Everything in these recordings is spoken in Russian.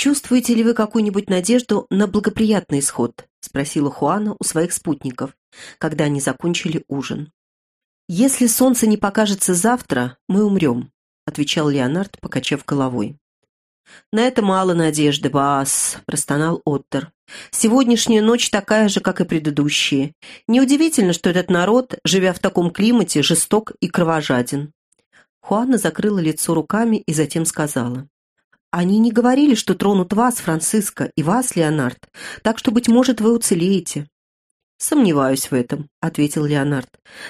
«Чувствуете ли вы какую-нибудь надежду на благоприятный исход?» — спросила Хуана у своих спутников, когда они закончили ужин. «Если солнце не покажется завтра, мы умрем», — отвечал Леонард, покачав головой. «На это мало надежды, Баас», — простонал Оттер. «Сегодняшняя ночь такая же, как и предыдущие. Неудивительно, что этот народ, живя в таком климате, жесток и кровожаден». Хуана закрыла лицо руками и затем сказала. Они не говорили, что тронут вас, Франциско, и вас, Леонард, так что, быть может, вы уцелеете». «Сомневаюсь в этом», — ответил Леонард.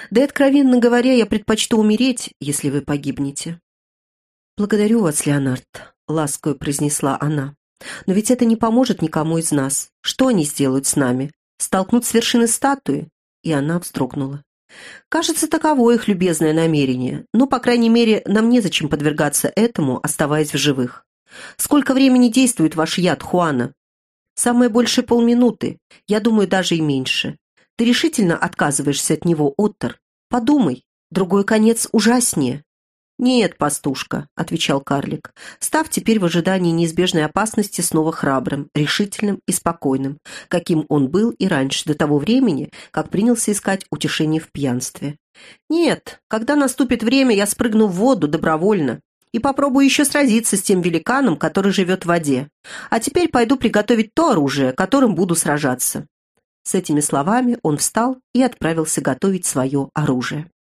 «Да и, откровенно говоря, я предпочту умереть, если вы погибнете». «Благодарю вас, Леонард», — ласково произнесла она. «Но ведь это не поможет никому из нас. Что они сделают с нами? Столкнут с вершины статуи?» И она вздрогнула. «Кажется, таково их любезное намерение, но, по крайней мере, нам незачем подвергаться этому, оставаясь в живых. Сколько времени действует ваш яд, Хуана? Самое больше полминуты. Я думаю, даже и меньше. Ты решительно отказываешься от него, Оттер? Подумай. Другой конец ужаснее. «Нет, пастушка», — отвечал карлик, став теперь в ожидании неизбежной опасности снова храбрым, решительным и спокойным, каким он был и раньше, до того времени, как принялся искать утешение в пьянстве. «Нет, когда наступит время, я спрыгну в воду добровольно и попробую еще сразиться с тем великаном, который живет в воде. А теперь пойду приготовить то оружие, которым буду сражаться». С этими словами он встал и отправился готовить свое оружие.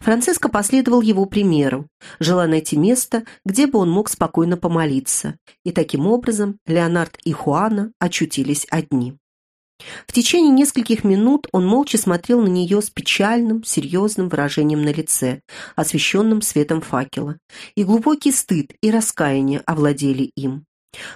Франциско последовал его примеру, желая найти место, где бы он мог спокойно помолиться, и таким образом Леонард и Хуана очутились одни. В течение нескольких минут он молча смотрел на нее с печальным, серьезным выражением на лице, освещенным светом факела, и глубокий стыд и раскаяние овладели им.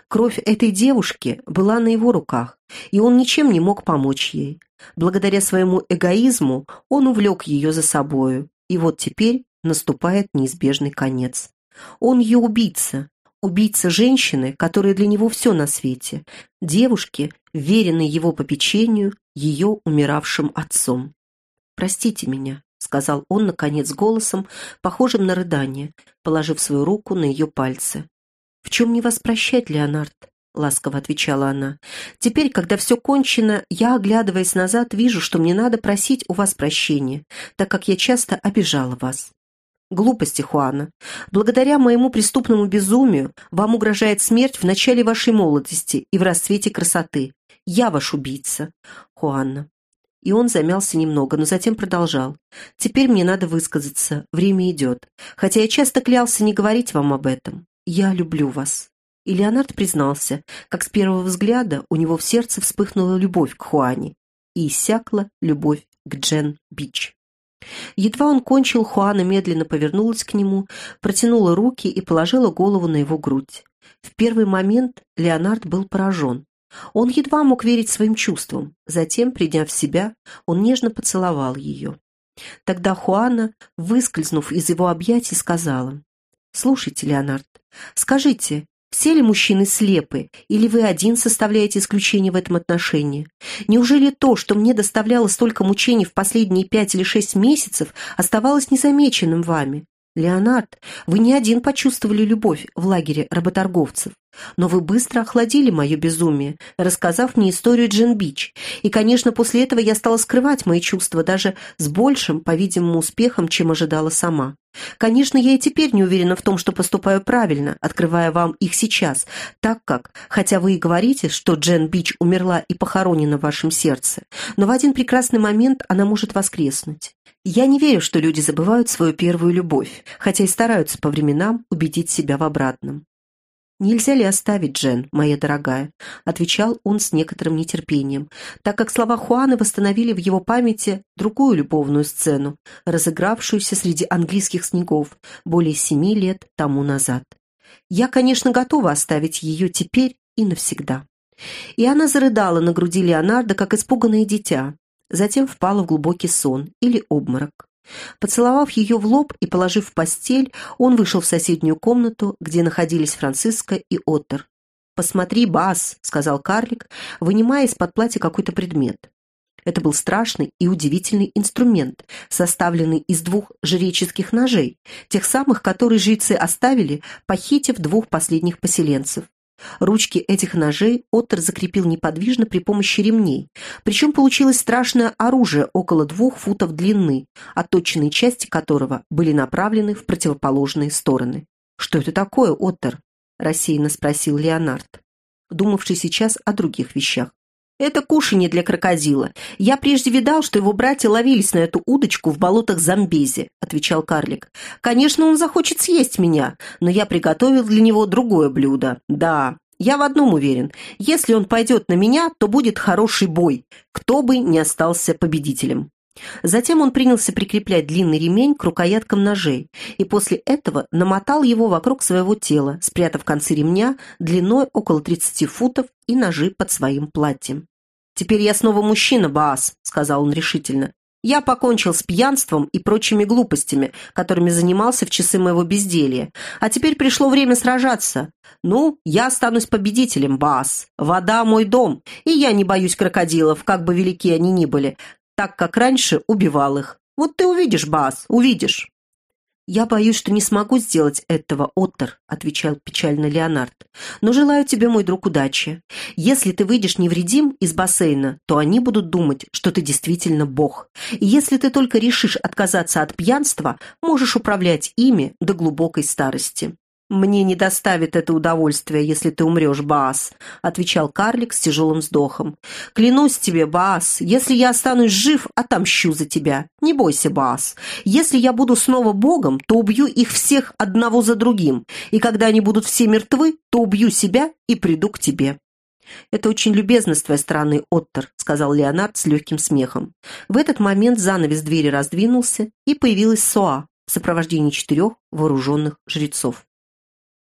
Кровь этой девушки была на его руках, и он ничем не мог помочь ей. Благодаря своему эгоизму он увлек ее за собою, и вот теперь наступает неизбежный конец. Он ее убийца, убийца женщины, которая для него все на свете, девушки, веренной его попечению, ее умиравшим отцом. «Простите меня», — сказал он, наконец, голосом, похожим на рыдание, положив свою руку на ее пальцы. «В чем мне вас прощать, Леонард?» — ласково отвечала она. «Теперь, когда все кончено, я, оглядываясь назад, вижу, что мне надо просить у вас прощения, так как я часто обижала вас. Глупости, Хуана. Благодаря моему преступному безумию вам угрожает смерть в начале вашей молодости и в расцвете красоты. Я ваш убийца, Хуанна. И он замялся немного, но затем продолжал. «Теперь мне надо высказаться. Время идет. Хотя я часто клялся не говорить вам об этом. Я люблю вас». И Леонард признался, как с первого взгляда у него в сердце вспыхнула любовь к Хуане и иссякла любовь к Джен Бич. Едва он кончил, Хуана медленно повернулась к нему, протянула руки и положила голову на его грудь. В первый момент Леонард был поражен. Он едва мог верить своим чувствам. Затем, придя в себя, он нежно поцеловал ее. Тогда Хуана, выскользнув из его объятий, сказала, «Слушайте, Леонард, скажите, все ли мужчины слепы, или вы один составляете исключение в этом отношении? Неужели то, что мне доставляло столько мучений в последние пять или шесть месяцев, оставалось незамеченным вами? Леонард, вы не один почувствовали любовь в лагере работорговцев. Но вы быстро охладили мое безумие, рассказав мне историю Джен Бич. И, конечно, после этого я стала скрывать мои чувства даже с большим, по-видимому, успехом, чем ожидала сама. Конечно, я и теперь не уверена в том, что поступаю правильно, открывая вам их сейчас, так как, хотя вы и говорите, что Джен Бич умерла и похоронена в вашем сердце, но в один прекрасный момент она может воскреснуть. Я не верю, что люди забывают свою первую любовь, хотя и стараются по временам убедить себя в обратном. «Нельзя ли оставить Джен, моя дорогая?» — отвечал он с некоторым нетерпением, так как слова Хуаны восстановили в его памяти другую любовную сцену, разыгравшуюся среди английских снегов более семи лет тому назад. «Я, конечно, готова оставить ее теперь и навсегда». И она зарыдала на груди Леонардо, как испуганное дитя, затем впала в глубокий сон или обморок. Поцеловав ее в лоб и положив в постель, он вышел в соседнюю комнату, где находились Франциска и Оттер. «Посмотри, Бас», — сказал карлик, вынимая из-под платья какой-то предмет. Это был страшный и удивительный инструмент, составленный из двух жреческих ножей, тех самых, которые жрецы оставили, похитив двух последних поселенцев. Ручки этих ножей Оттер закрепил неподвижно при помощи ремней, причем получилось страшное оружие около двух футов длины, отточенные части которого были направлены в противоположные стороны. «Что это такое, Оттер?» – рассеянно спросил Леонард, думавший сейчас о других вещах. «Это кушанье для крокодила. Я прежде видал, что его братья ловились на эту удочку в болотах Замбези», — отвечал карлик. «Конечно, он захочет съесть меня, но я приготовил для него другое блюдо. Да, я в одном уверен. Если он пойдет на меня, то будет хороший бой, кто бы не остался победителем». Затем он принялся прикреплять длинный ремень к рукояткам ножей и после этого намотал его вокруг своего тела, спрятав концы ремня длиной около 30 футов и ножи под своим платьем. «Теперь я снова мужчина, Баас», — сказал он решительно. «Я покончил с пьянством и прочими глупостями, которыми занимался в часы моего безделья. А теперь пришло время сражаться. Ну, я останусь победителем, Баас. Вода — мой дом, и я не боюсь крокодилов, как бы велики они ни были, так как раньше убивал их. Вот ты увидишь, Баас, увидишь». «Я боюсь, что не смогу сделать этого, Оттер», — отвечал печально Леонард. «Но желаю тебе, мой друг, удачи. Если ты выйдешь невредим из бассейна, то они будут думать, что ты действительно бог. И если ты только решишь отказаться от пьянства, можешь управлять ими до глубокой старости». «Мне не доставит это удовольствие, если ты умрешь, Баас», — отвечал карлик с тяжелым вздохом. «Клянусь тебе, Баас, если я останусь жив, отомщу за тебя. Не бойся, Баас. Если я буду снова богом, то убью их всех одного за другим, и когда они будут все мертвы, то убью себя и приду к тебе». «Это очень любезно с твоей стороны, Оттер», — сказал Леонард с легким смехом. В этот момент занавес двери раздвинулся, и появилась Соа в сопровождении четырех вооруженных жрецов.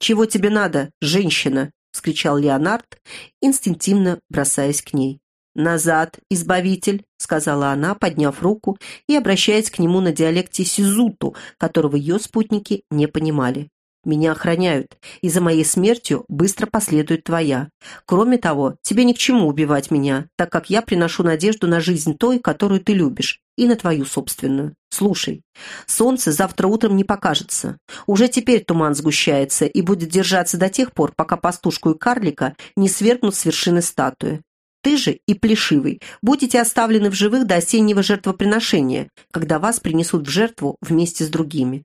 «Чего тебе надо, женщина?» — вскричал Леонард, инстинктивно бросаясь к ней. «Назад, избавитель!» — сказала она, подняв руку и обращаясь к нему на диалекте Сизуту, которого ее спутники не понимали. Меня охраняют, и за моей смертью быстро последует твоя. Кроме того, тебе ни к чему убивать меня, так как я приношу надежду на жизнь той, которую ты любишь, и на твою собственную. Слушай, солнце завтра утром не покажется. Уже теперь туман сгущается и будет держаться до тех пор, пока пастушку и карлика не свергнут с вершины статуи. Ты же и Плешивый будете оставлены в живых до осеннего жертвоприношения, когда вас принесут в жертву вместе с другими.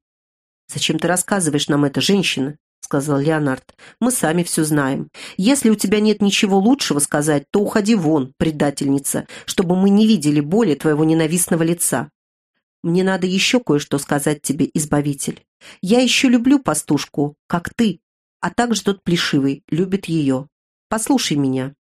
«Зачем ты рассказываешь нам это, женщина?» — сказал Леонард. «Мы сами все знаем. Если у тебя нет ничего лучшего сказать, то уходи вон, предательница, чтобы мы не видели боли твоего ненавистного лица. Мне надо еще кое-что сказать тебе, избавитель. Я еще люблю пастушку, как ты, а также тот плешивый любит ее. Послушай меня.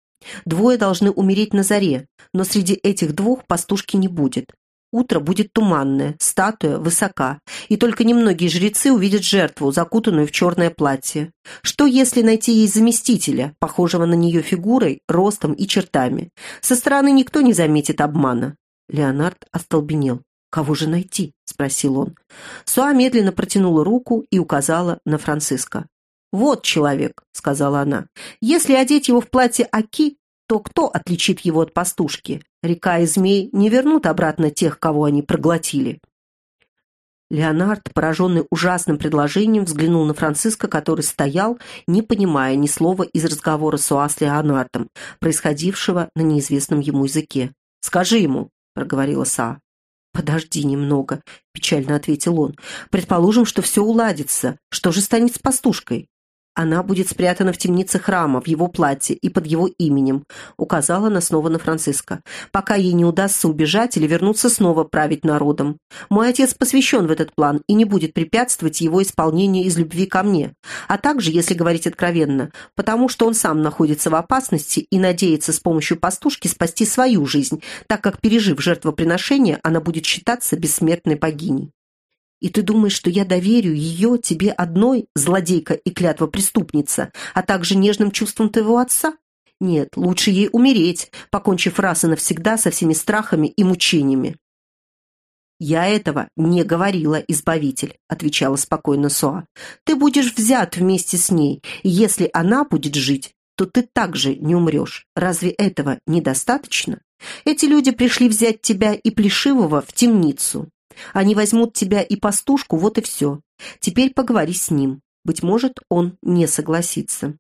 Двое должны умереть на заре, но среди этих двух пастушки не будет. Утро будет туманное, статуя высока, и только немногие жрецы увидят жертву, закутанную в черное платье. Что, если найти ей заместителя, похожего на нее фигурой, ростом и чертами? Со стороны никто не заметит обмана. Леонард остолбенел. «Кого же найти?» — спросил он. Суа медленно протянула руку и указала на Франциска. «Вот человек», — сказала она. «Если одеть его в платье Аки, то кто отличит его от пастушки? Река и змей не вернут обратно тех, кого они проглотили. Леонард, пораженный ужасным предложением, взглянул на Франциска, который стоял, не понимая ни слова из разговора Суа с Леонардом, происходившего на неизвестном ему языке. «Скажи ему», — проговорила Са. «Подожди немного», — печально ответил он. «Предположим, что все уладится. Что же станет с пастушкой?» Она будет спрятана в темнице храма, в его платье и под его именем», — указала она снова на Франциска, «пока ей не удастся убежать или вернуться снова править народом. Мой отец посвящен в этот план и не будет препятствовать его исполнению из любви ко мне, а также, если говорить откровенно, потому что он сам находится в опасности и надеется с помощью пастушки спасти свою жизнь, так как, пережив жертвоприношение, она будет считаться бессмертной богиней. И ты думаешь, что я доверю ее тебе одной, злодейка и клятва преступница, а также нежным чувствам твоего отца? Нет, лучше ей умереть, покончив раз и навсегда со всеми страхами и мучениями. «Я этого не говорила, избавитель», — отвечала спокойно Соа. «Ты будешь взят вместе с ней, и если она будет жить, то ты также не умрешь. Разве этого недостаточно? Эти люди пришли взять тебя и Плешивого в темницу. Они возьмут тебя и пастушку, вот и все. Теперь поговори с ним. Быть может, он не согласится.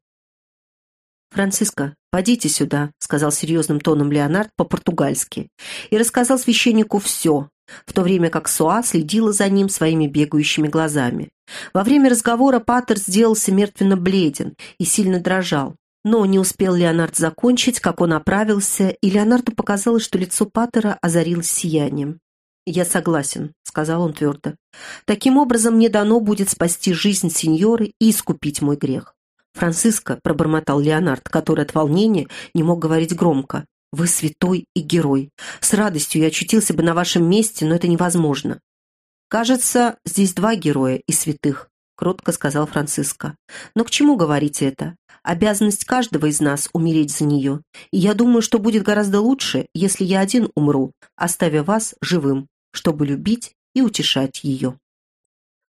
«Франциско, подите сюда», — сказал серьезным тоном Леонард по-португальски, и рассказал священнику все, в то время как Суа следила за ним своими бегающими глазами. Во время разговора Паттер сделался мертвенно бледен и сильно дрожал. Но не успел Леонард закончить, как он оправился, и Леонарду показалось, что лицо Паттера озарилось сиянием. «Я согласен», — сказал он твердо. «Таким образом мне дано будет спасти жизнь сеньоры и искупить мой грех». «Франциско», — пробормотал Леонард, который от волнения не мог говорить громко, «вы святой и герой. С радостью я очутился бы на вашем месте, но это невозможно». «Кажется, здесь два героя и святых», — кротко сказал Франциско. «Но к чему говорить это? Обязанность каждого из нас умереть за нее. И я думаю, что будет гораздо лучше, если я один умру, оставя вас живым, чтобы любить и утешать ее».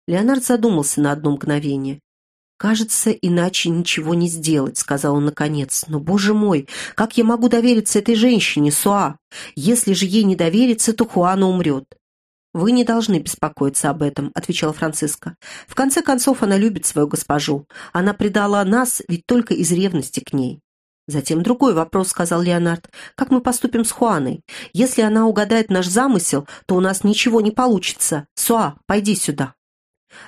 Леонард задумался на одно мгновение. «Кажется, иначе ничего не сделать», — сказал он наконец. «Но, боже мой, как я могу довериться этой женщине, Суа? Если же ей не довериться, то Хуана умрет». «Вы не должны беспокоиться об этом», — отвечал Франциско. «В конце концов, она любит свою госпожу. Она предала нас ведь только из ревности к ней». «Затем другой вопрос», — сказал Леонард. «Как мы поступим с Хуаной? Если она угадает наш замысел, то у нас ничего не получится. Суа, пойди сюда».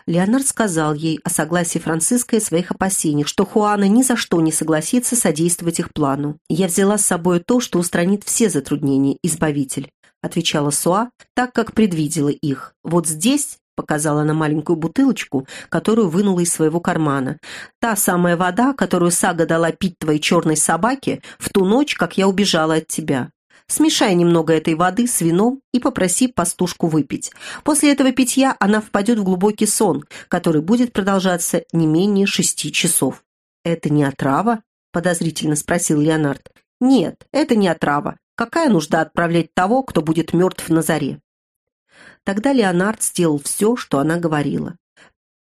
Леонард сказал ей о согласии Франциска и своих опасениях, что Хуана ни за что не согласится содействовать их плану. «Я взяла с собой то, что устранит все затруднения, Избавитель», отвечала Суа, так как предвидела их. «Вот здесь показала на маленькую бутылочку, которую вынула из своего кармана. «Та самая вода, которую Сага дала пить твоей черной собаке в ту ночь, как я убежала от тебя. Смешай немного этой воды с вином и попроси пастушку выпить. После этого питья она впадет в глубокий сон, который будет продолжаться не менее шести часов. «Это не отрава?» – подозрительно спросил Леонард. «Нет, это не отрава. Какая нужда отправлять того, кто будет мертв на заре?» Тогда Леонард сделал все, что она говорила.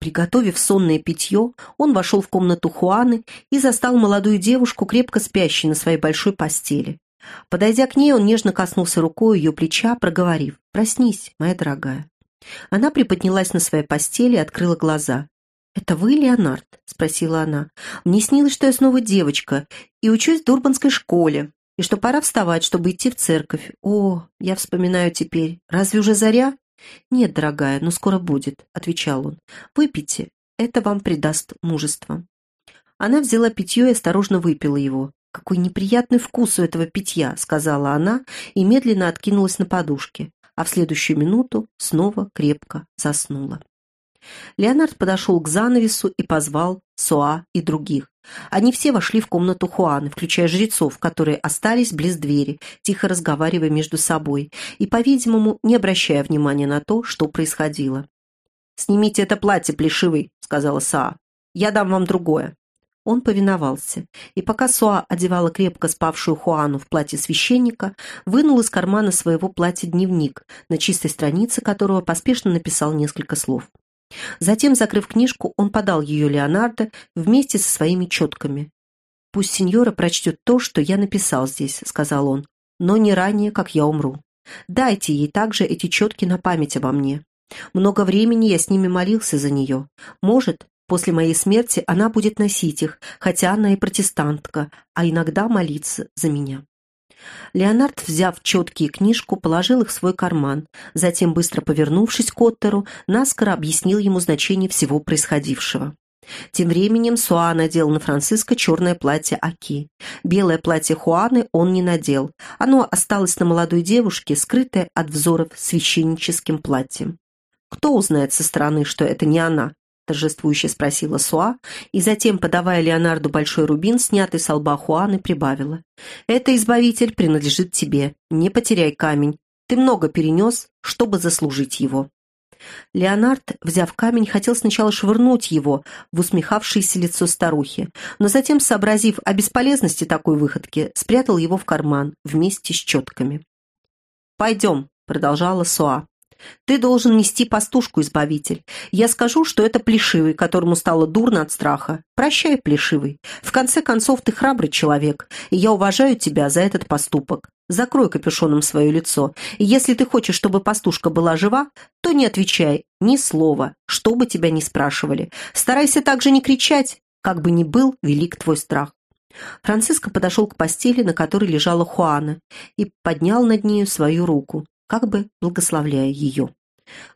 Приготовив сонное питье, он вошел в комнату Хуаны и застал молодую девушку, крепко спящей на своей большой постели. Подойдя к ней, он нежно коснулся рукой ее плеча, проговорив «Проснись, моя дорогая». Она приподнялась на своей постели и открыла глаза. «Это вы, Леонард?» — спросила она. «Мне снилось, что я снова девочка и учусь в Дурбанской школе, и что пора вставать, чтобы идти в церковь. О, я вспоминаю теперь. Разве уже заря?» «Нет, дорогая, но скоро будет», — отвечал он. «Выпейте, это вам придаст мужество». Она взяла питье и осторожно выпила его. «Какой неприятный вкус у этого питья», — сказала она и медленно откинулась на подушке, а в следующую минуту снова крепко заснула. Леонард подошел к занавесу и позвал Соа и других. Они все вошли в комнату Хуаны, включая жрецов, которые остались близ двери, тихо разговаривая между собой и, по-видимому, не обращая внимания на то, что происходило. «Снимите это платье, плешивый», — сказала Саа. «Я дам вам другое». Он повиновался, и пока Суа одевала крепко спавшую Хуану в платье священника, вынул из кармана своего платья дневник, на чистой странице которого поспешно написал несколько слов. Затем, закрыв книжку, он подал ее Леонардо вместе со своими четками. «Пусть сеньора прочтет то, что я написал здесь», — сказал он, «но не ранее, как я умру. Дайте ей также эти четки на память обо мне. Много времени я с ними молился за нее. Может, После моей смерти она будет носить их, хотя она и протестантка, а иногда молиться за меня. Леонард, взяв четкие книжку, положил их в свой карман, затем, быстро повернувшись к Оттеру, наскоро объяснил ему значение всего происходившего. Тем временем Суа надел на Франциско черное платье Аки. Белое платье Хуаны он не надел. Оно осталось на молодой девушке, скрытое от взоров священническим платьем. Кто узнает со стороны, что это не она? Торжествующе спросила Суа, и затем, подавая Леонарду большой рубин, снятый с лба Хуаны, прибавила. «Это, избавитель, принадлежит тебе. Не потеряй камень. Ты много перенес, чтобы заслужить его». Леонард, взяв камень, хотел сначала швырнуть его в усмехавшееся лицо старухи, но затем, сообразив о бесполезности такой выходки, спрятал его в карман вместе с четками. «Пойдем», — продолжала Суа. Ты должен нести пастушку, избавитель. Я скажу, что это Плешивый, которому стало дурно от страха. Прощай, Плешивый. В конце концов, ты храбрый человек, и я уважаю тебя за этот поступок. Закрой капюшоном свое лицо, и если ты хочешь, чтобы пастушка была жива, то не отвечай ни слова, что бы тебя ни спрашивали. Старайся также не кричать, как бы ни был велик твой страх. Франциско подошел к постели, на которой лежала Хуана, и поднял над нею свою руку, как бы благословляя ее.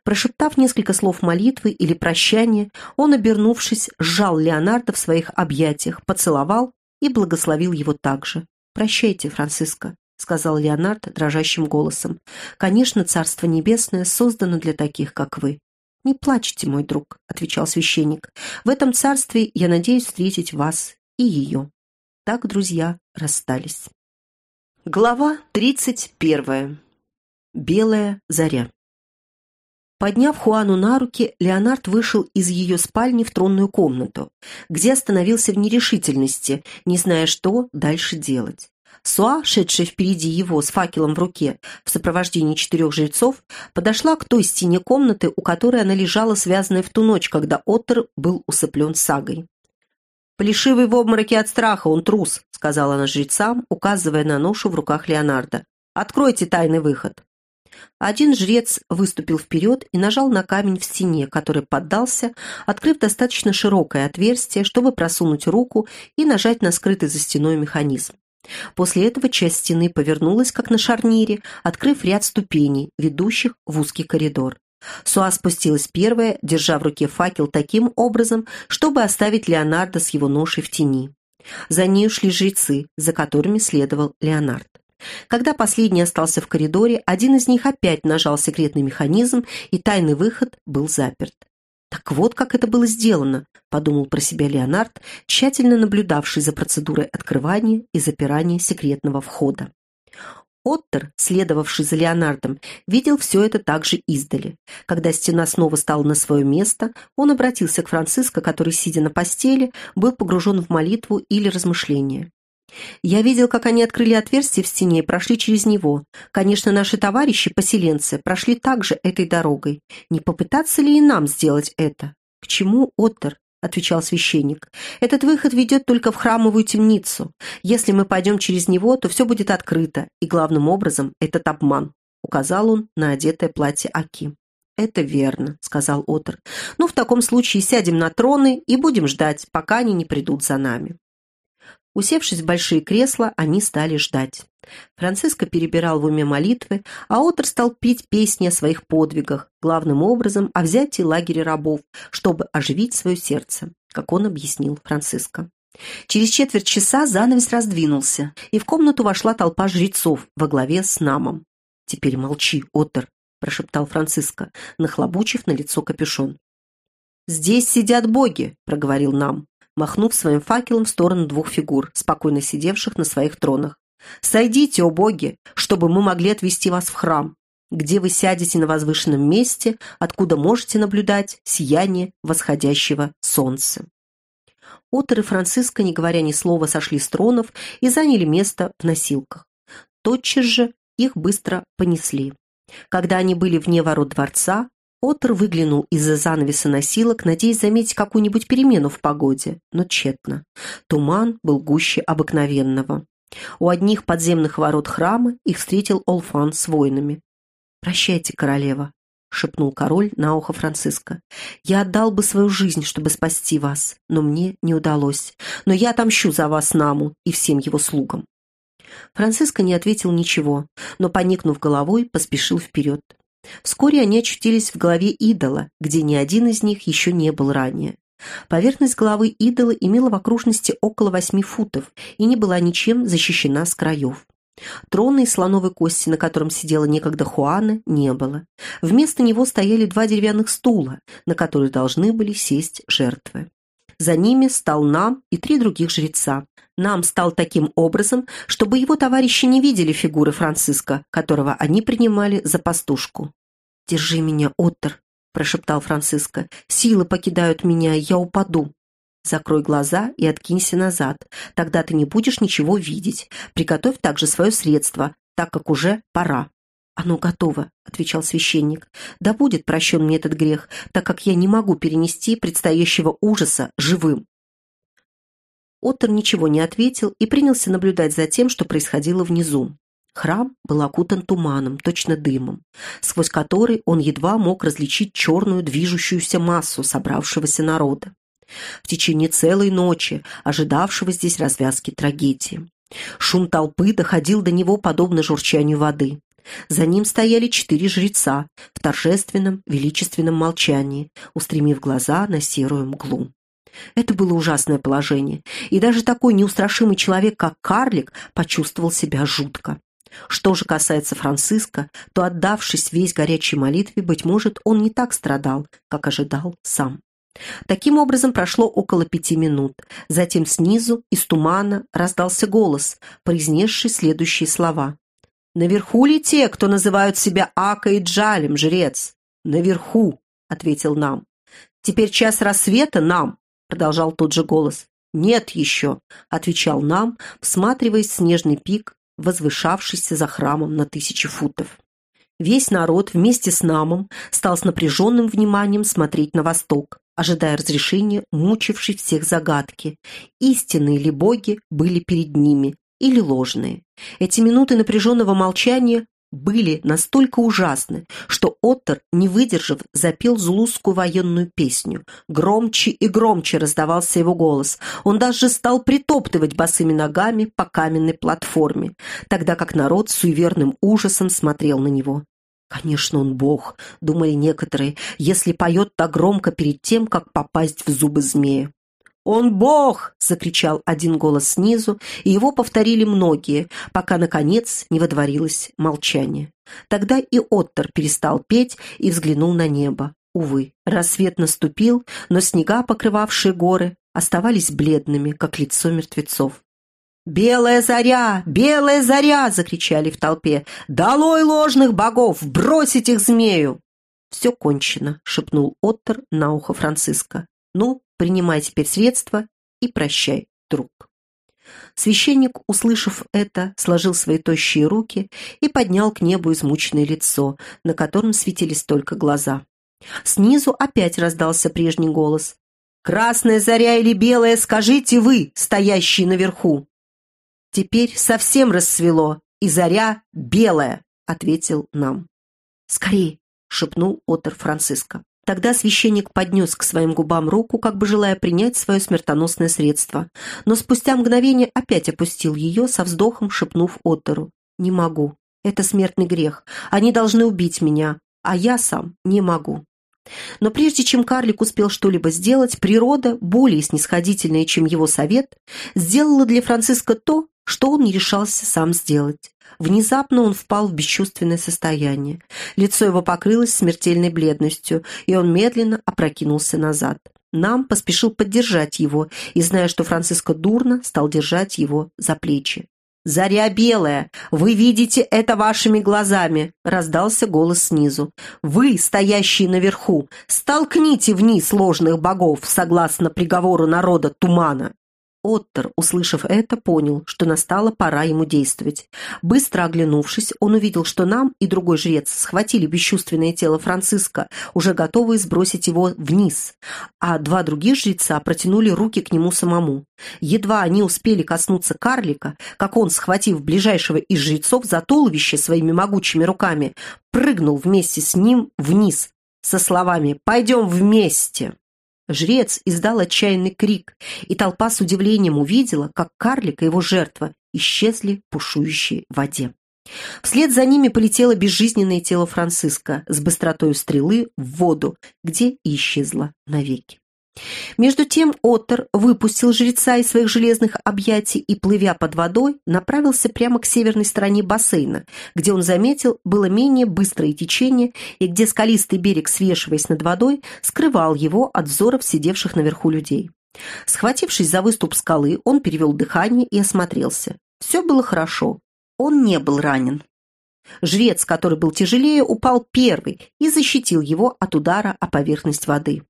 Прошептав несколько слов молитвы или прощания, он, обернувшись, сжал Леонардо в своих объятиях, поцеловал и благословил его также. «Прощайте, Франциско», — сказал Леонард дрожащим голосом. «Конечно, Царство Небесное создано для таких, как вы». «Не плачьте, мой друг», — отвечал священник. «В этом царстве я надеюсь встретить вас и ее». Так друзья расстались. Глава тридцать первая. Белая заря. Подняв Хуану на руки, Леонард вышел из ее спальни в тронную комнату, где остановился в нерешительности, не зная, что дальше делать. Суа, шедшая впереди его с факелом в руке в сопровождении четырех жрецов, подошла к той стене комнаты, у которой она лежала, связанная в ту ночь, когда Оттер был усыплен сагой. «Плешивый в обмороке от страха, он трус», — сказала она жрецам, указывая на ношу в руках Леонарда. «Откройте тайный выход». Один жрец выступил вперед и нажал на камень в стене, который поддался, открыв достаточно широкое отверстие, чтобы просунуть руку и нажать на скрытый за стеной механизм. После этого часть стены повернулась, как на шарнире, открыв ряд ступеней, ведущих в узкий коридор. Суа спустилась первая, держа в руке факел таким образом, чтобы оставить Леонардо с его ношей в тени. За ней ушли жрецы, за которыми следовал Леонард. Когда последний остался в коридоре, один из них опять нажал секретный механизм, и тайный выход был заперт. «Так вот, как это было сделано», — подумал про себя Леонард, тщательно наблюдавший за процедурой открывания и запирания секретного входа. Оттер, следовавший за Леонардом, видел все это также издали. Когда стена снова стала на свое место, он обратился к Франциско, который, сидя на постели, был погружен в молитву или размышления. Я видел, как они открыли отверстие в стене и прошли через него. Конечно, наши товарищи, поселенцы, прошли также этой дорогой. Не попытаться ли и нам сделать это? К чему, Оттер? — отвечал священник. «Этот выход ведет только в храмовую темницу. Если мы пойдем через него, то все будет открыто, и главным образом этот обман», — указал он на одетое платье Аки. «Это верно», — сказал Отр. «Ну, в таком случае сядем на троны и будем ждать, пока они не придут за нами». Усевшись в большие кресла, они стали ждать. Франциско перебирал в уме молитвы, а Отр стал петь песни о своих подвигах, главным образом о взятии лагеря рабов, чтобы оживить свое сердце, как он объяснил Франциско. Через четверть часа занавес раздвинулся, и в комнату вошла толпа жрецов во главе с Намом. «Теперь молчи, Отр», — прошептал Франциско, нахлобучив на лицо капюшон. «Здесь сидят боги», — проговорил Нам махнув своим факелом в сторону двух фигур, спокойно сидевших на своих тронах. «Сойдите, о боги, чтобы мы могли отвести вас в храм, где вы сядете на возвышенном месте, откуда можете наблюдать сияние восходящего солнца». Отор и Франциско, не говоря ни слова, сошли с тронов и заняли место в носилках. Тотчас же их быстро понесли. Когда они были вне ворот дворца, Отр выглянул из-за занавеса носилок, надеясь заметить какую-нибудь перемену в погоде, но тщетно. Туман был гуще обыкновенного. У одних подземных ворот храма их встретил Олфан с воинами. «Прощайте, королева», — шепнул король на ухо Франциска. «Я отдал бы свою жизнь, чтобы спасти вас, но мне не удалось. Но я отомщу за вас Наму и всем его слугам». Франциско не ответил ничего, но, поникнув головой, поспешил вперед. Вскоре они очутились в голове идола, где ни один из них еще не был ранее. Поверхность головы идола имела в окружности около восьми футов и не была ничем защищена с краев. Трона из слоновой кости, на котором сидела некогда Хуана, не было. Вместо него стояли два деревянных стула, на которые должны были сесть жертвы. За ними стал Нам и три других жреца. Нам стал таким образом, чтобы его товарищи не видели фигуры Франциска, которого они принимали за пастушку. «Держи меня, Оттер», — прошептал Франциско. «Силы покидают меня, я упаду». «Закрой глаза и откинься назад. Тогда ты не будешь ничего видеть. Приготовь также свое средство, так как уже пора». «Оно готово», — отвечал священник. «Да будет прощен мне этот грех, так как я не могу перенести предстоящего ужаса живым». Оттер ничего не ответил и принялся наблюдать за тем, что происходило внизу. Храм был окутан туманом, точно дымом, сквозь который он едва мог различить черную движущуюся массу собравшегося народа. в течение целой ночи, ожидавшего здесь развязки трагедии. Шум толпы доходил до него подобно журчанию воды. За ним стояли четыре жреца в торжественном, величественном молчании, устремив глаза на серую мглу. Это было ужасное положение, и даже такой неустрашимый человек, как карлик, почувствовал себя жутко. Что же касается Франциска, то, отдавшись весь горячей молитве, быть может, он не так страдал, как ожидал сам. Таким образом прошло около пяти минут. Затем снизу, из тумана, раздался голос, произнесший следующие слова. «Наверху ли те, кто называют себя Ака и Джалем, жрец?» «Наверху», — ответил нам. «Теперь час рассвета нам», — продолжал тот же голос. «Нет еще», — отвечал нам, всматриваясь в снежный пик, возвышавшийся за храмом на тысячи футов. Весь народ вместе с Намом стал с напряженным вниманием смотреть на восток, ожидая разрешения мучившей всех загадки. Истинные ли боги были перед ними или ложные? Эти минуты напряженного молчания были настолько ужасны, что Оттер, не выдержав, запел зулузскую военную песню. Громче и громче раздавался его голос. Он даже стал притоптывать босыми ногами по каменной платформе, тогда как народ с суеверным ужасом смотрел на него. «Конечно, он бог», — думали некоторые, если поет так громко перед тем, как попасть в зубы змея. «Он Бог!» — закричал один голос снизу, и его повторили многие, пока, наконец, не водворилось молчание. Тогда и Оттер перестал петь и взглянул на небо. Увы, рассвет наступил, но снега, покрывавшие горы, оставались бледными, как лицо мертвецов. «Белая заря! Белая заря!» — закричали в толпе. «Долой ложных богов! Бросить их змею!» «Все кончено», — шепнул Оттер на ухо Франциска. «Ну, принимай теперь средства и прощай, друг». Священник, услышав это, сложил свои тощие руки и поднял к небу измученное лицо, на котором светились только глаза. Снизу опять раздался прежний голос. «Красная заря или белая, скажите вы, стоящие наверху!» «Теперь совсем рассвело, и заря белая», — ответил нам. «Скорей!» — шепнул Отер Франциско. Тогда священник поднес к своим губам руку, как бы желая принять свое смертоносное средство, но спустя мгновение опять опустил ее, со вздохом шепнув Оттеру. «Не могу. Это смертный грех. Они должны убить меня, а я сам не могу». Но прежде чем карлик успел что-либо сделать, природа, более снисходительная, чем его совет, сделала для Франциска то, что он не решался сам сделать. Внезапно он впал в бесчувственное состояние. Лицо его покрылось смертельной бледностью, и он медленно опрокинулся назад. Нам поспешил поддержать его, и, зная, что Франциско дурно, стал держать его за плечи. «Заря белая! Вы видите это вашими глазами!» — раздался голос снизу. «Вы, стоящие наверху, столкните вниз ложных богов, согласно приговору народа Тумана!» Оттер, услышав это, понял, что настала пора ему действовать. Быстро оглянувшись, он увидел, что нам и другой жрец схватили бесчувственное тело Франциска, уже готовые сбросить его вниз, а два других жреца протянули руки к нему самому. Едва они успели коснуться карлика, как он, схватив ближайшего из жрецов за туловище своими могучими руками, прыгнул вместе с ним вниз со словами «Пойдем вместе!». Жрец издал отчаянный крик, и толпа с удивлением увидела, как карлик и его жертва исчезли в пушующей воде. Вслед за ними полетело безжизненное тело Франциска с быстротой стрелы в воду, где исчезло навеки. Между тем Оттер выпустил жреца из своих железных объятий и, плывя под водой, направился прямо к северной стороне бассейна, где он заметил было менее быстрое течение и где скалистый берег, свешиваясь над водой, скрывал его от взоров сидевших наверху людей. Схватившись за выступ скалы, он перевел дыхание и осмотрелся. Все было хорошо. Он не был ранен. Жрец, который был тяжелее, упал первый и защитил его от удара о поверхность воды.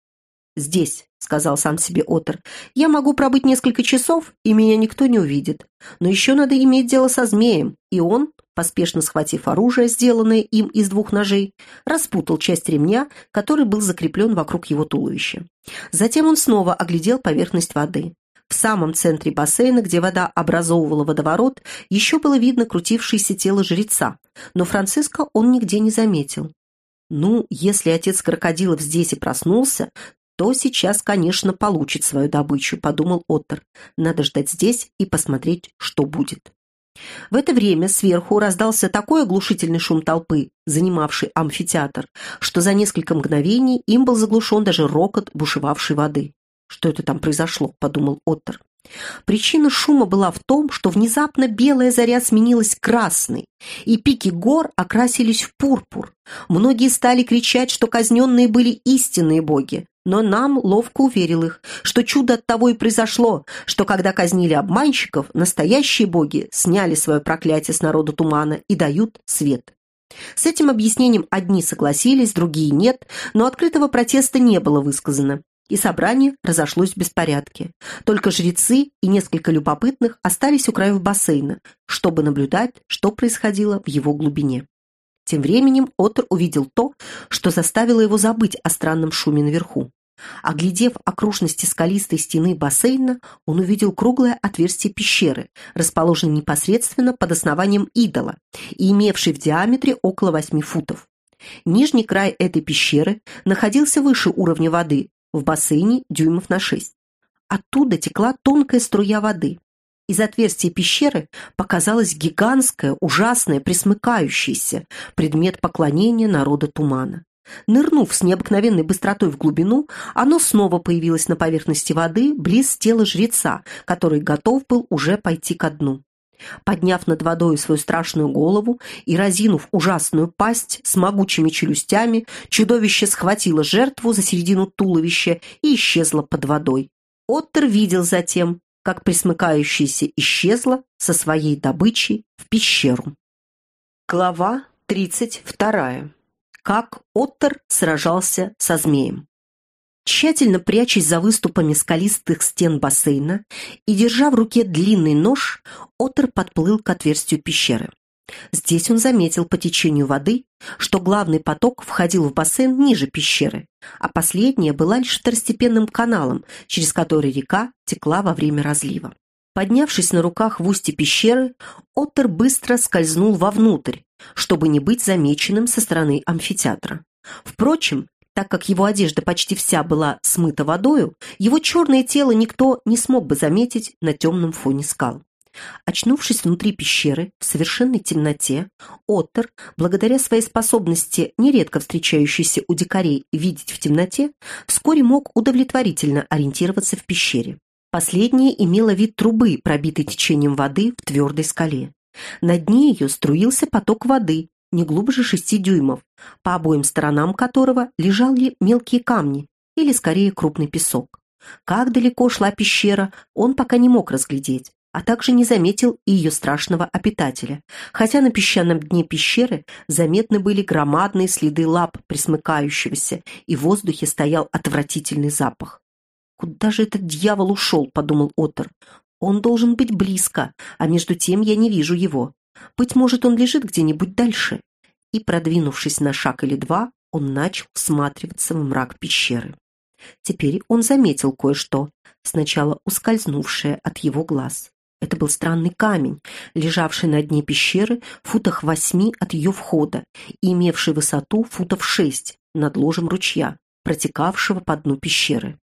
«Здесь», — сказал сам себе Отер, — «я могу пробыть несколько часов, и меня никто не увидит. Но еще надо иметь дело со змеем». И он, поспешно схватив оружие, сделанное им из двух ножей, распутал часть ремня, который был закреплен вокруг его туловища. Затем он снова оглядел поверхность воды. В самом центре бассейна, где вода образовывала водоворот, еще было видно крутившееся тело жреца, но Франциска он нигде не заметил. Ну, если отец крокодилов здесь и проснулся, то сейчас, конечно, получит свою добычу», — подумал Оттер. «Надо ждать здесь и посмотреть, что будет». В это время сверху раздался такой оглушительный шум толпы, занимавший амфитеатр, что за несколько мгновений им был заглушен даже рокот бушевавшей воды. «Что это там произошло?» — подумал Оттер. Причина шума была в том, что внезапно белая заря сменилась красной, и пики гор окрасились в пурпур. Многие стали кричать, что казненные были истинные боги, но нам ловко уверил их, что чудо от того и произошло, что когда казнили обманщиков, настоящие боги сняли свое проклятие с народа тумана и дают свет. С этим объяснением одни согласились, другие нет, но открытого протеста не было высказано, и собрание разошлось в беспорядке. Только жрецы и несколько любопытных остались у краев бассейна, чтобы наблюдать, что происходило в его глубине. Тем временем Оттер увидел то, что заставило его забыть о странном шуме наверху. Оглядев окружности скалистой стены бассейна, он увидел круглое отверстие пещеры, расположенное непосредственно под основанием идола и имевшее в диаметре около восьми футов. Нижний край этой пещеры находился выше уровня воды, в бассейне дюймов на шесть. Оттуда текла тонкая струя воды. Из отверстия пещеры показалась гигантская, ужасная, присмыкающаяся предмет поклонения народа тумана. Нырнув с необыкновенной быстротой в глубину, оно снова появилось на поверхности воды близ тела жреца, который готов был уже пойти ко дну. Подняв над водой свою страшную голову и разинув ужасную пасть с могучими челюстями, чудовище схватило жертву за середину туловища и исчезло под водой. Оттер видел затем, как присмыкающаяся исчезла со своей добычей в пещеру. Глава тридцать вторая как Оттер сражался со змеем. Тщательно прячась за выступами скалистых стен бассейна и держа в руке длинный нож, Оттер подплыл к отверстию пещеры. Здесь он заметил по течению воды, что главный поток входил в бассейн ниже пещеры, а последняя была лишь второстепенным каналом, через который река текла во время разлива. Поднявшись на руках в устье пещеры, Оттер быстро скользнул вовнутрь, чтобы не быть замеченным со стороны амфитеатра. Впрочем, так как его одежда почти вся была смыта водою, его черное тело никто не смог бы заметить на темном фоне скал. Очнувшись внутри пещеры, в совершенной темноте, Оттер, благодаря своей способности, нередко встречающейся у дикарей, видеть в темноте, вскоре мог удовлетворительно ориентироваться в пещере. Последняя имела вид трубы, пробитой течением воды в твердой скале. На дне ее струился поток воды, не глубже шести дюймов, по обоим сторонам которого лежали мелкие камни, или скорее крупный песок. Как далеко шла пещера, он пока не мог разглядеть, а также не заметил и ее страшного обитателя, хотя на песчаном дне пещеры заметны были громадные следы лап присмыкающегося, и в воздухе стоял отвратительный запах. «Куда же этот дьявол ушел?» — подумал Оттер. «Он должен быть близко, а между тем я не вижу его. Быть может, он лежит где-нибудь дальше». И, продвинувшись на шаг или два, он начал всматриваться в мрак пещеры. Теперь он заметил кое-что, сначала ускользнувшее от его глаз. Это был странный камень, лежавший на дне пещеры футах восьми от ее входа и имевший высоту футов шесть над ложем ручья, протекавшего по дну пещеры.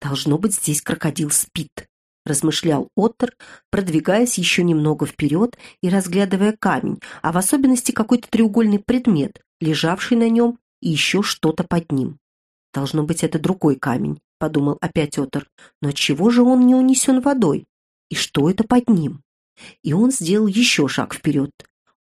«Должно быть, здесь крокодил спит», — размышлял Оттер, продвигаясь еще немного вперед и разглядывая камень, а в особенности какой-то треугольный предмет, лежавший на нем, и еще что-то под ним. «Должно быть, это другой камень», — подумал опять Оттер. «Но чего же он не унесен водой? И что это под ним?» И он сделал еще шаг вперед.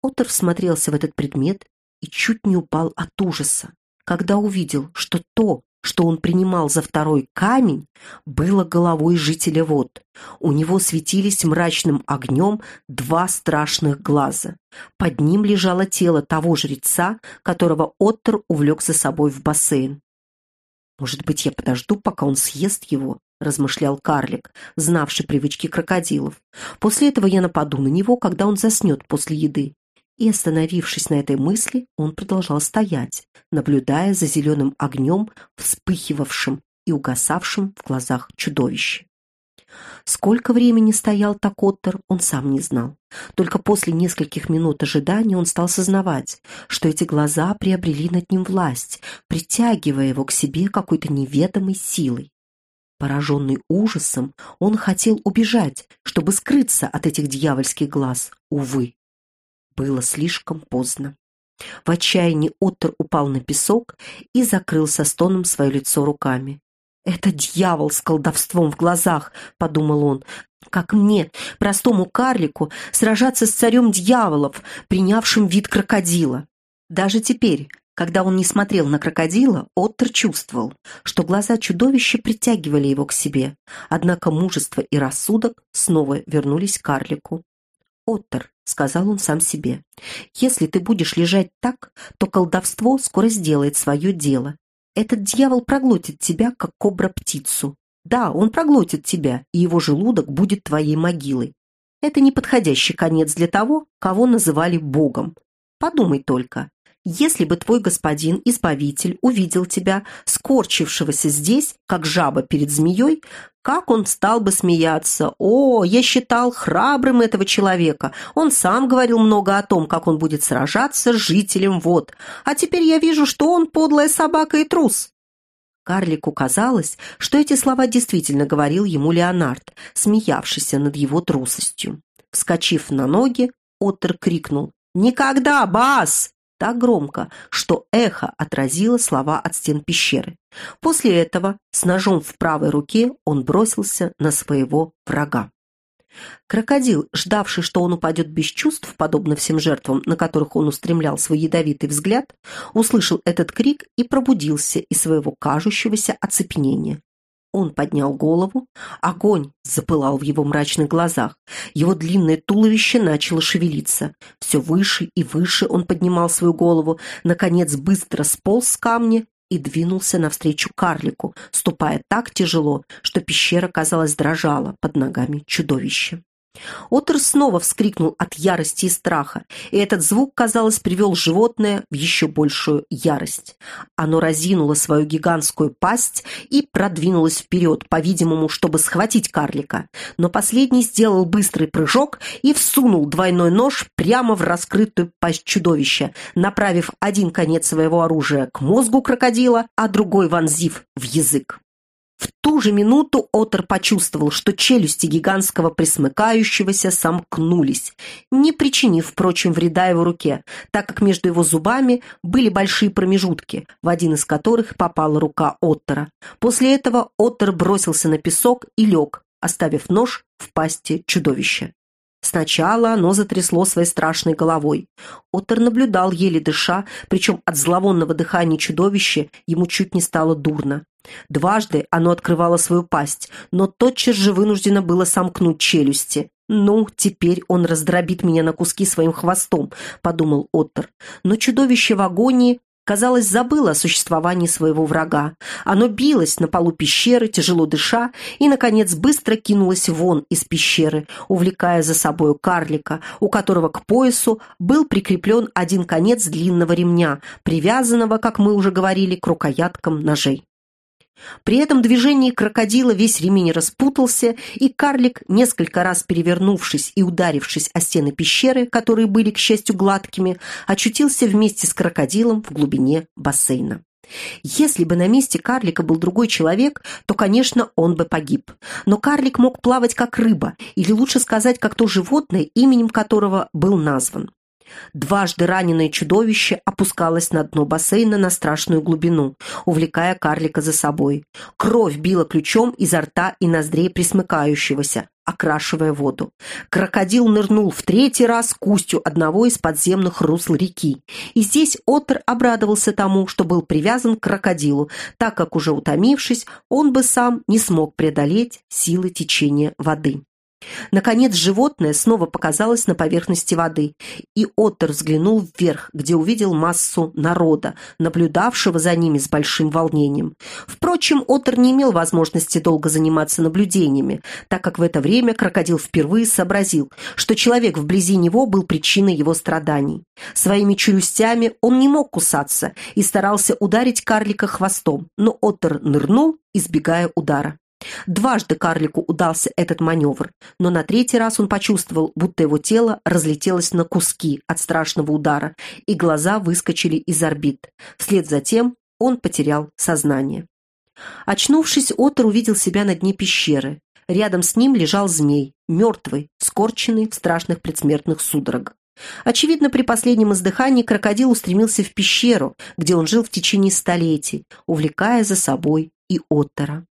Оттер всмотрелся в этот предмет и чуть не упал от ужаса, когда увидел, что то, что он принимал за второй камень, было головой жителя вод. У него светились мрачным огнем два страшных глаза. Под ним лежало тело того жреца, которого Оттер увлек за собой в бассейн. «Может быть, я подожду, пока он съест его?» — размышлял карлик, знавший привычки крокодилов. «После этого я нападу на него, когда он заснет после еды. И, остановившись на этой мысли, он продолжал стоять, наблюдая за зеленым огнем, вспыхивавшим и угасавшим в глазах чудовища. Сколько времени стоял так Оттер, он сам не знал. Только после нескольких минут ожидания он стал сознавать, что эти глаза приобрели над ним власть, притягивая его к себе какой-то неведомой силой. Пораженный ужасом, он хотел убежать, чтобы скрыться от этих дьявольских глаз. Увы, было слишком поздно. В отчаянии Оттер упал на песок и закрыл со стоном свое лицо руками. «Это дьявол с колдовством в глазах», — подумал он. «Как мне, простому карлику, сражаться с царем дьяволов, принявшим вид крокодила?» Даже теперь, когда он не смотрел на крокодила, Оттер чувствовал, что глаза чудовища притягивали его к себе, однако мужество и рассудок снова вернулись к карлику. «Оттер», — сказал он сам себе, — «если ты будешь лежать так, то колдовство скоро сделает свое дело. Этот дьявол проглотит тебя, как кобра птицу. Да, он проглотит тебя, и его желудок будет твоей могилой. Это неподходящий конец для того, кого называли Богом. Подумай только, если бы твой господин-избавитель увидел тебя, скорчившегося здесь, как жаба перед змеей, как он стал бы смеяться? О, я считал храбрым этого человека. Он сам говорил много о том, как он будет сражаться с жителем вод. А теперь я вижу, что он подлая собака и трус. Карлику казалось, что эти слова действительно говорил ему Леонард, смеявшийся над его трусостью. Вскочив на ноги, Оттер крикнул «Никогда, Бас!» Так громко, что эхо отразило слова от стен пещеры. После этого с ножом в правой руке он бросился на своего врага. Крокодил, ждавший, что он упадет без чувств, подобно всем жертвам, на которых он устремлял свой ядовитый взгляд, услышал этот крик и пробудился из своего кажущегося оцепенения. Он поднял голову, огонь запылал в его мрачных глазах, его длинное туловище начало шевелиться. Все выше и выше он поднимал свою голову, наконец быстро сполз с камня и двинулся навстречу карлику, ступая так тяжело, что пещера, казалось, дрожала под ногами чудовища. Отр снова вскрикнул от ярости и страха, и этот звук, казалось, привел животное в еще большую ярость. Оно разинуло свою гигантскую пасть и продвинулось вперед, по-видимому, чтобы схватить карлика. Но последний сделал быстрый прыжок и всунул двойной нож прямо в раскрытую пасть чудовища, направив один конец своего оружия к мозгу крокодила, а другой вонзив в язык. В ту же минуту Отор почувствовал, что челюсти гигантского присмыкающегося сомкнулись, не причинив, впрочем, вреда его руке, так как между его зубами были большие промежутки, в один из которых попала рука Оттора. После этого Оттор бросился на песок и лег, оставив нож в пасти чудовища. Сначала оно затрясло своей страшной головой. Оттер наблюдал, еле дыша, причем от зловонного дыхания чудовища ему чуть не стало дурно. Дважды оно открывало свою пасть, но тотчас же вынуждено было сомкнуть челюсти. «Ну, теперь он раздробит меня на куски своим хвостом», — подумал Оттер. Но чудовище в агонии казалось, забыло о существовании своего врага. Оно билось на полу пещеры, тяжело дыша, и, наконец, быстро кинулось вон из пещеры, увлекая за собою карлика, у которого к поясу был прикреплен один конец длинного ремня, привязанного, как мы уже говорили, к рукояткам ножей. При этом движении крокодила весь ремень распутался, и карлик, несколько раз перевернувшись и ударившись о стены пещеры, которые были, к счастью, гладкими, очутился вместе с крокодилом в глубине бассейна. Если бы на месте карлика был другой человек, то, конечно, он бы погиб. Но карлик мог плавать как рыба, или лучше сказать, как то животное, именем которого был назван. Дважды раненое чудовище опускалось на дно бассейна на страшную глубину, увлекая карлика за собой. Кровь била ключом изо рта и ноздрей присмыкающегося, окрашивая воду. Крокодил нырнул в третий раз к устью одного из подземных русл реки. И здесь Оттер обрадовался тому, что был привязан к крокодилу, так как, уже утомившись, он бы сам не смог преодолеть силы течения воды. Наконец животное снова показалось на поверхности воды, и Оттер взглянул вверх, где увидел массу народа, наблюдавшего за ними с большим волнением. Впрочем, Оттер не имел возможности долго заниматься наблюдениями, так как в это время крокодил впервые сообразил, что человек вблизи него был причиной его страданий. Своими челюстями он не мог кусаться и старался ударить карлика хвостом, но Оттер нырнул, избегая удара. Дважды карлику удался этот маневр, но на третий раз он почувствовал, будто его тело разлетелось на куски от страшного удара, и глаза выскочили из орбит. Вслед за тем он потерял сознание. Очнувшись, Отор увидел себя на дне пещеры. Рядом с ним лежал змей, мертвый, скорченный в страшных предсмертных судорогах. Очевидно, при последнем издыхании крокодил устремился в пещеру, где он жил в течение столетий, увлекая за собой и Оттера.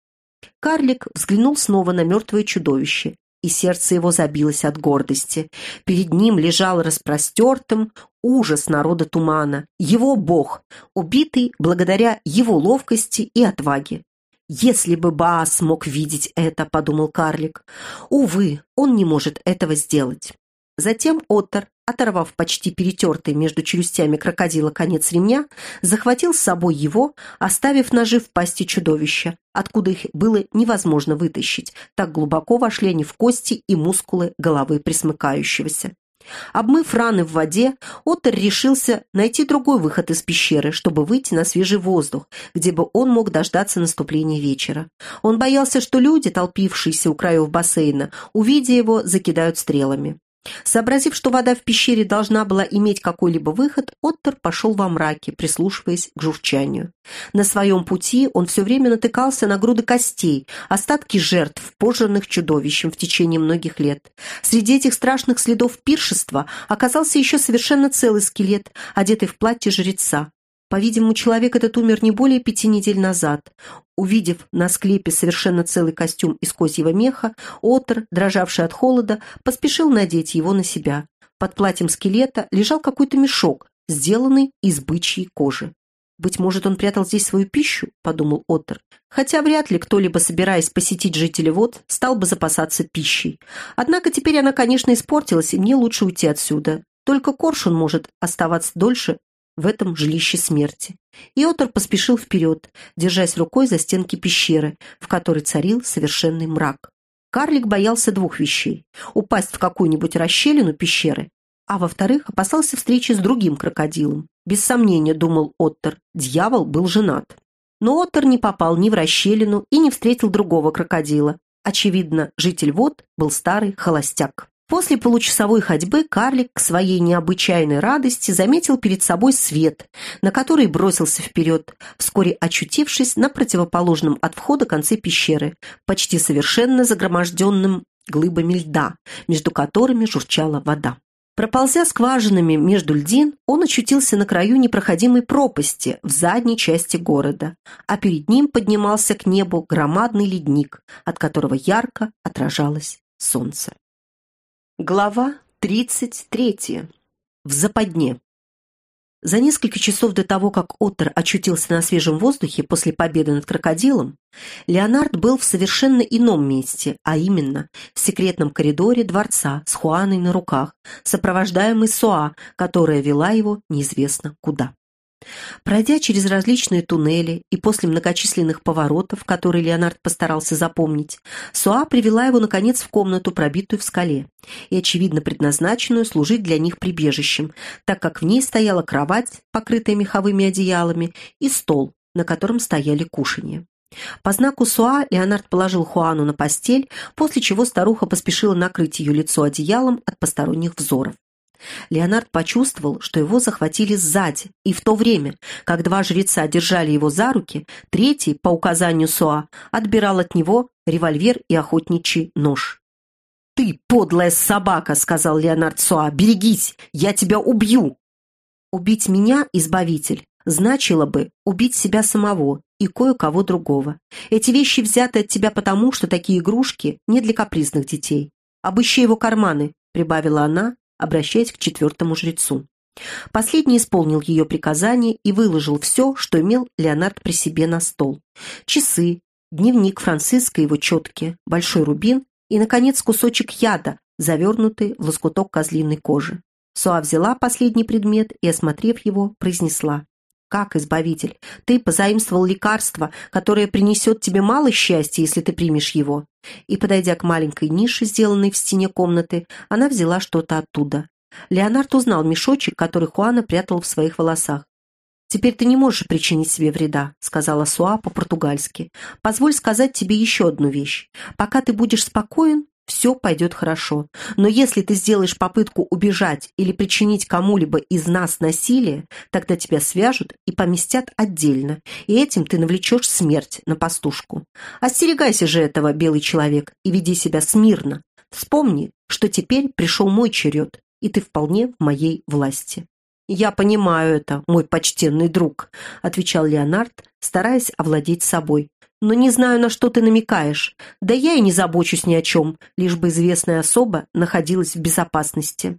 Карлик взглянул снова на мертвое чудовище, и сердце его забилось от гордости. Перед ним лежал распростертым ужас народа тумана, его бог, убитый благодаря его ловкости и отваге. «Если бы Баас мог видеть это», — подумал карлик. «Увы, он не может этого сделать». Затем Оттер, оторвав почти перетертый между челюстями крокодила конец ремня, захватил с собой его, оставив ножи в пасти чудовища, откуда их было невозможно вытащить, так глубоко вошли они в кости и мускулы головы присмыкающегося. Обмыв раны в воде, Оттер решился найти другой выход из пещеры, чтобы выйти на свежий воздух, где бы он мог дождаться наступления вечера. Он боялся, что люди, толпившиеся у краев бассейна, увидя его, закидают стрелами. Сообразив, что вода в пещере должна была иметь какой-либо выход, Оттер пошел во мраке, прислушиваясь к журчанию. На своем пути он все время натыкался на груды костей, остатки жертв, пожранных чудовищем в течение многих лет. Среди этих страшных следов пиршества оказался еще совершенно целый скелет, одетый в платье жреца. По-видимому, человек этот умер не более пяти недель назад. Увидев на склепе совершенно целый костюм из козьего меха, Отр, дрожавший от холода, поспешил надеть его на себя. Под платьем скелета лежал какой-то мешок, сделанный из бычьей кожи. «Быть может, он прятал здесь свою пищу?» – подумал Оттер. Хотя вряд ли кто-либо, собираясь посетить жителей вод, стал бы запасаться пищей. Однако теперь она, конечно, испортилась, и мне лучше уйти отсюда. Только коршун может оставаться дольше в этом жилище смерти. Иотр поспешил вперед, держась рукой за стенки пещеры, в которой царил совершенный мрак. Карлик боялся двух вещей – упасть в какую-нибудь расщелину пещеры, а во-вторых, опасался встречи с другим крокодилом. Без сомнения, думал Оттер, дьявол был женат. Но Оттер не попал ни в расщелину и не встретил другого крокодила. Очевидно, житель вод был старый холостяк. После получасовой ходьбы карлик к своей необычайной радости заметил перед собой свет, на который бросился вперед, вскоре очутившись на противоположном от входа конце пещеры, почти совершенно загроможденным глыбами льда, между которыми журчала вода. Проползя скважинами между льдин, он очутился на краю непроходимой пропасти в задней части города, а перед ним поднимался к небу громадный ледник, от которого ярко отражалось солнце. Глава 33. В западне. За несколько часов до того, как Оттер очутился на свежем воздухе после победы над крокодилом, Леонард был в совершенно ином месте, а именно в секретном коридоре дворца с Хуаной на руках, сопровождаемый Суа, которая вела его неизвестно куда. Пройдя через различные туннели и после многочисленных поворотов, которые Леонард постарался запомнить, Суа привела его, наконец, в комнату, пробитую в скале, и, очевидно, предназначенную служить для них прибежищем, так как в ней стояла кровать, покрытая меховыми одеялами, и стол, на котором стояли кушанья. По знаку Суа Леонард положил Хуану на постель, после чего старуха поспешила накрыть ее лицо одеялом от посторонних взоров. Леонард почувствовал, что его захватили сзади, и в то время, как два жреца держали его за руки, третий, по указанию Суа, отбирал от него револьвер и охотничий нож. «Ты, подлая собака!» — сказал Леонард Суа. «Берегись! Я тебя убью!» Убить меня, избавитель, значило бы убить себя самого и кое-кого другого. Эти вещи взяты от тебя потому, что такие игрушки не для капризных детей. Обыщи его карманы, прибавила она, обращаясь к четвертому жрецу. Последний исполнил ее приказание и выложил все, что имел Леонард при себе на стол. Часы, дневник Франциска, его четки, большой рубин и, наконец, кусочек яда, завернутый в лоскуток козлиной кожи. Суа взяла последний предмет и, осмотрев его, произнесла. «Как, Избавитель, ты позаимствовал лекарство, которое принесет тебе мало счастья, если ты примешь его?» И, подойдя к маленькой нише, сделанной в стене комнаты, она взяла что-то оттуда. Леонард узнал мешочек, который Хуана прятал в своих волосах. «Теперь ты не можешь причинить себе вреда», — сказала Суа по-португальски. «Позволь сказать тебе еще одну вещь. Пока ты будешь спокоен, все пойдет хорошо. Но если ты сделаешь попытку убежать или причинить кому-либо из нас насилие, тогда тебя свяжут и поместят отдельно, и этим ты навлечешь смерть на пастушку. Остерегайся же этого, белый человек, и веди себя смирно. Вспомни, что теперь пришел мой черед, и ты вполне в моей власти». «Я понимаю это, мой почтенный друг», — отвечал Леонард, стараясь овладеть собой но не знаю, на что ты намекаешь. Да я и не забочусь ни о чем, лишь бы известная особа находилась в безопасности.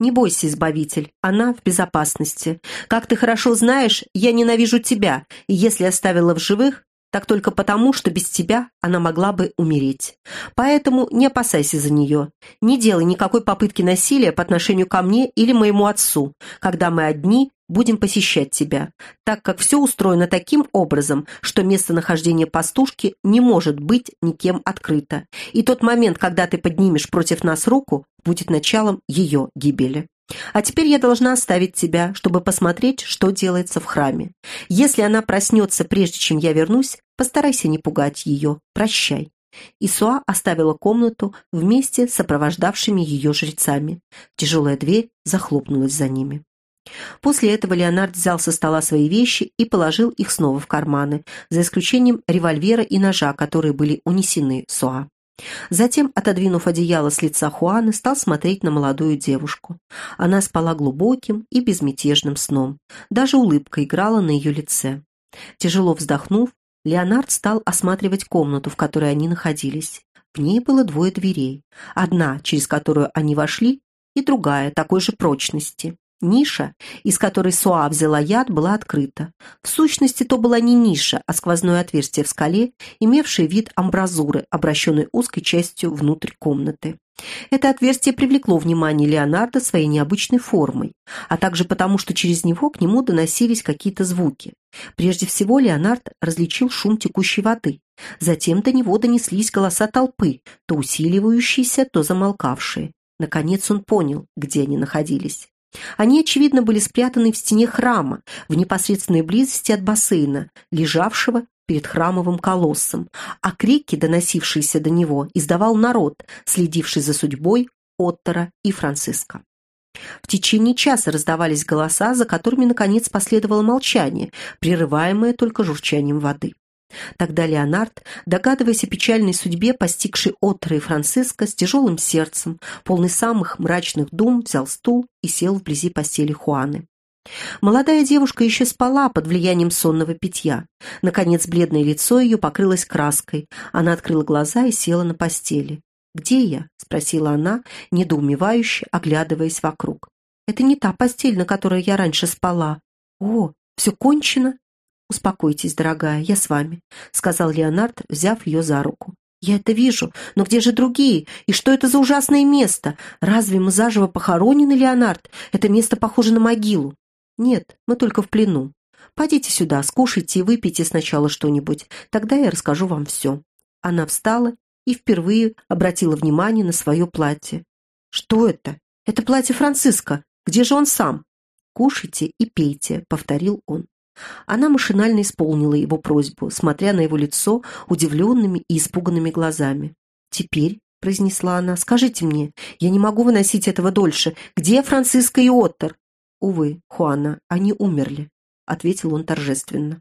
Не бойся, Избавитель, она в безопасности. Как ты хорошо знаешь, я ненавижу тебя, и если оставила в живых, так только потому, что без тебя она могла бы умереть. Поэтому не опасайся за нее. Не делай никакой попытки насилия по отношению ко мне или моему отцу, когда мы одни будем посещать тебя, так как все устроено таким образом, что местонахождение пастушки не может быть никем открыто, и тот момент, когда ты поднимешь против нас руку, будет началом ее гибели. А теперь я должна оставить тебя, чтобы посмотреть, что делается в храме. Если она проснется, прежде чем я вернусь, постарайся не пугать ее. Прощай». Исуа оставила комнату вместе с сопровождавшими ее жрецами. Тяжелая дверь захлопнулась за ними. После этого Леонард взял со стола свои вещи и положил их снова в карманы, за исключением револьвера и ножа, которые были унесены Суа. Затем, отодвинув одеяло с лица Хуаны, стал смотреть на молодую девушку. Она спала глубоким и безмятежным сном. Даже улыбка играла на ее лице. Тяжело вздохнув, Леонард стал осматривать комнату, в которой они находились. В ней было двое дверей. Одна, через которую они вошли, и другая, такой же прочности. Ниша, из которой Суа взяла яд, была открыта. В сущности, то была не ниша, а сквозное отверстие в скале, имевшее вид амбразуры, обращенной узкой частью внутрь комнаты. Это отверстие привлекло внимание Леонардо своей необычной формой, а также потому, что через него к нему доносились какие-то звуки. Прежде всего Леонард различил шум текущей воды. Затем до него донеслись голоса толпы, то усиливающиеся, то замолкавшие. Наконец он понял, где они находились. Они, очевидно, были спрятаны в стене храма, в непосредственной близости от бассейна, лежавшего перед храмовым колоссом, а крики, доносившиеся до него, издавал народ, следивший за судьбой Оттора и Франциска. В течение часа раздавались голоса, за которыми, наконец, последовало молчание, прерываемое только журчанием воды. Тогда Леонард, догадываясь о печальной судьбе, постигшей Отра и Франциска, с тяжелым сердцем, полный самых мрачных дум, взял стул и сел вблизи постели Хуаны. Молодая девушка еще спала под влиянием сонного питья. Наконец, бледное лицо ее покрылось краской. Она открыла глаза и села на постели. «Где я?» — спросила она, недоумевающе, оглядываясь вокруг. «Это не та постель, на которой я раньше спала. О, все кончено?» «Успокойтесь, дорогая, я с вами», — сказал Леонард, взяв ее за руку. «Я это вижу, но где же другие? И что это за ужасное место? Разве мы заживо похоронены, Леонард? Это место похоже на могилу». «Нет, мы только в плену. Пойдите сюда, скушайте и выпейте сначала что-нибудь, тогда я расскажу вам все». Она встала и впервые обратила внимание на свое платье. «Что это? Это платье Франциска. Где же он сам?» «Кушайте и пейте», — повторил он. Она машинально исполнила его просьбу, смотря на его лицо удивленными и испуганными глазами. «Теперь», — произнесла она, — «скажите мне, я не могу выносить этого дольше. Где Франциско и Оттер?» «Увы, Хуана, они умерли», — ответил он торжественно.